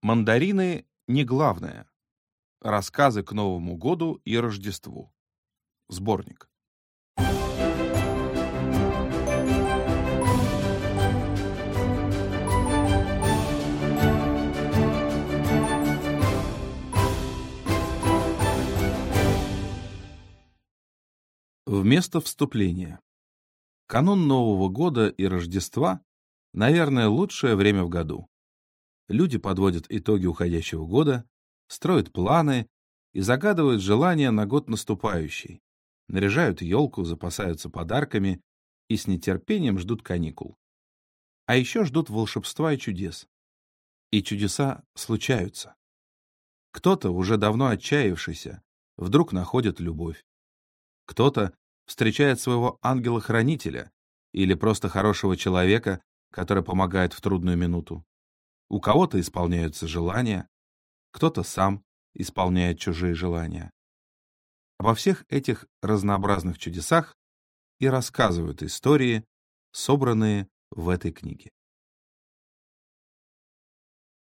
Мандарины не главное. Рассказы к Новому году и Рождеству. Сборник. Вместо вступления. Канун Нового года и Рождества, наверное, лучшее время в году. Люди подводят итоги уходящего года, строят планы и загадывают желания на год наступающий, наряжают елку, запасаются подарками и с нетерпением ждут каникул. А еще ждут волшебства и чудес. И чудеса случаются. Кто-то, уже давно отчаявшийся, вдруг находит любовь. Кто-то встречает своего ангела-хранителя или просто хорошего человека, который помогает в трудную минуту. У кого-то исполняются желания, кто-то сам исполняет чужие желания. Обо всех этих разнообразных чудесах и рассказывают истории, собранные в этой книге.